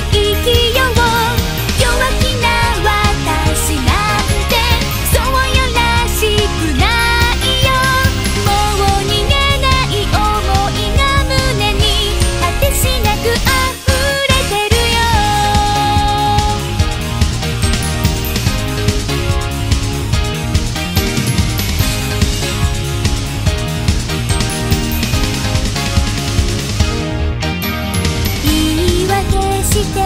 Iki して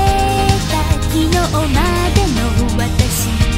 た昨日までの私